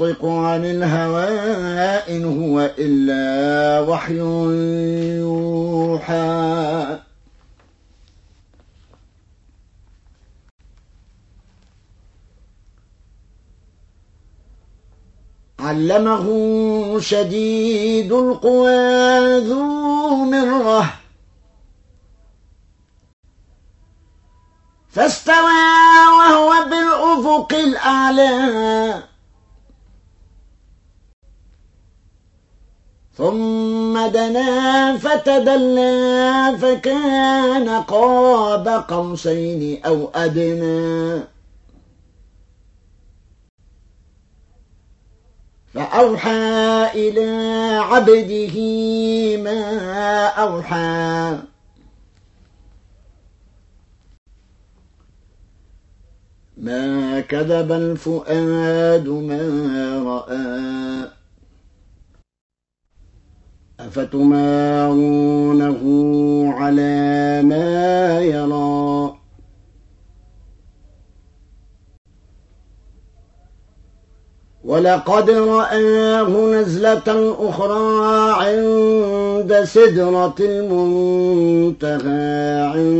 ينطق عن الهوى إن هو إلا وحي يوحى. علمه شديد القوى ذو مرة. فاستوى وهو بالأفق الأعلى. ثم دنا فتدلى فكان قاب قوسين أو أدنى. فأوحى إلى عبده ما أوحى. ما كذب الفؤاد ما رأى. أفتمارونه على ما يرى. ولقد رآه نزلة أخرى عند سدرة المنتهى عندها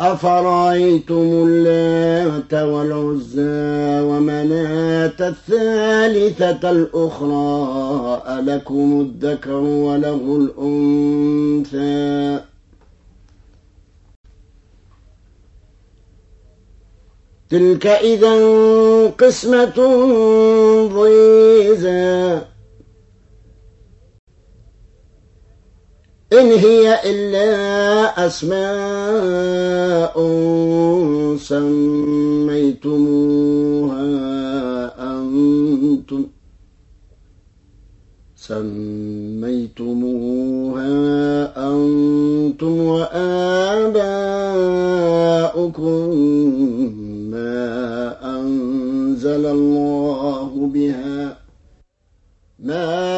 أفرأيتم اللات والعزى ومناة الثالثة الأخرى ألكم الذكر وله الأنثى؟ تلك إذا قسمة ضيزى إن هي إلا أسماء سميتموها أنتم سميتموها أنتم وآباؤكم ما أنزل الله بها ما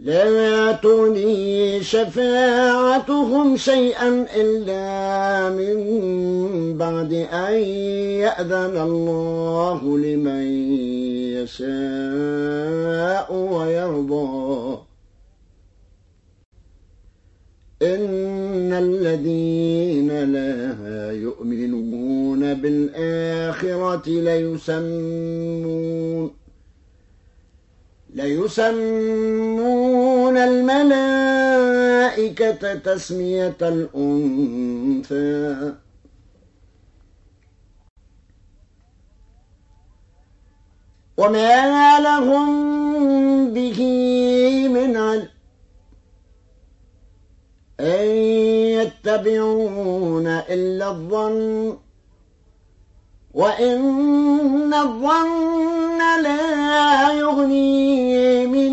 لا تغني شفاعتهم شيئا إلا من بعد أن يأذن الله لمن يشاء ويرضى. إن الذين لا يؤمنون بالآخرة ليسمون ليسمون الملائكة تسمية الأنثى. وما لهم به من علم أن يتبعون إلا الظن وإن الظن لا يغني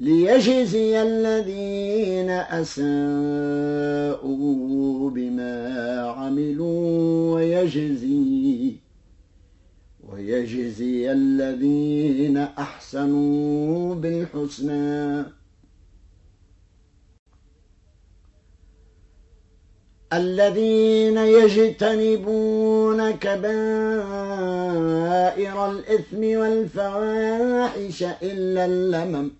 ليجزي الذين أساءوا بما عملوا ويجزي ويجزي الذين أحسنوا بالحسنى. الذين يجتنبون كبائر الإثم والفواحش إلا اللمم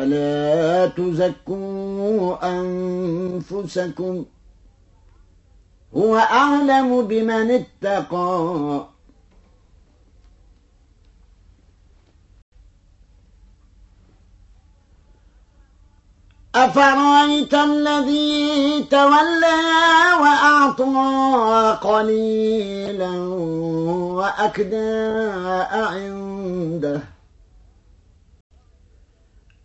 فلا تزكوا أنفسكم هو أعلم بمن اتقى. أفرأيت الذي تولى وأعطى قليلا وأكدى أعنده؟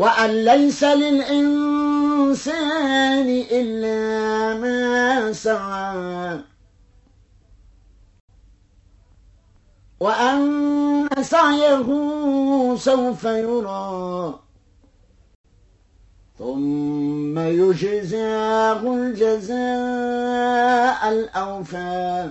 وأن ليس للإنسان إلا ما سعى. وأن سعيه سوف يرى. ثم يجزاه الجزاء الأوفى.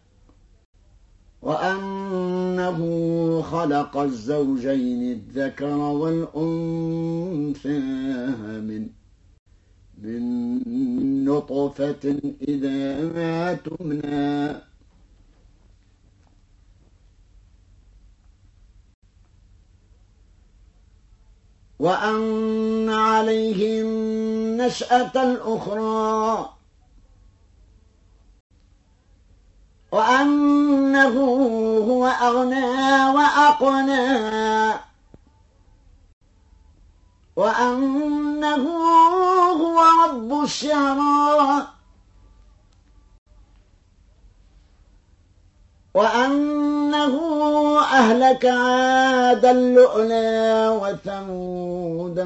وأنه خلق الزوجين الذكر والأنثى من من نطفة إذا تمنى. وأن عليهم نشأة الأخرى وأنه هو أغنى وأقنى. وأنه هو رب الشعراء وأنه أهلك عاد اللؤلا وثمودا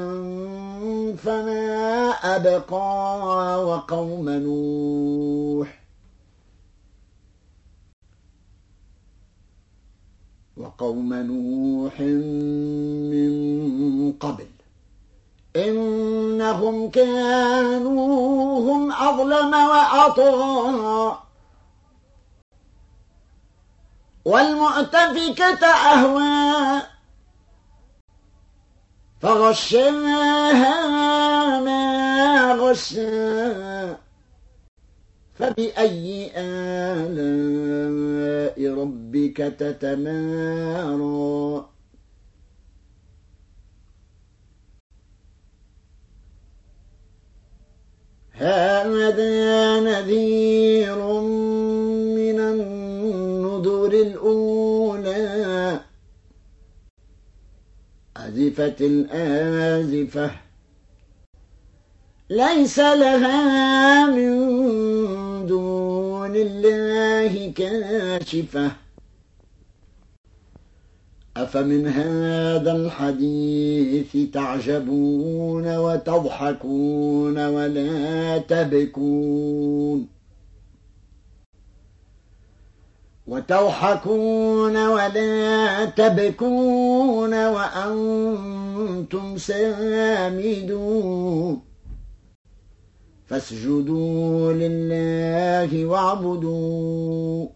فما أبقى وقوم نوح. وقوم نوح من قبل. إنهم كانوا هم أظلم وأطغى. والمؤتفكة أهوى. فغشاها ما غشا. فبأي آلاء ربك تتمارى؟ هذا نذير من النذر الأولى. أزفت الآزفة. ليس لها من دون الله كاشفة. أفمن هذا الحديث تعجبون وتضحكون ولا تبكون؟ وتضحكون ولا تبكون وأنتم سامدون. فاسجدوا لله واعبدوا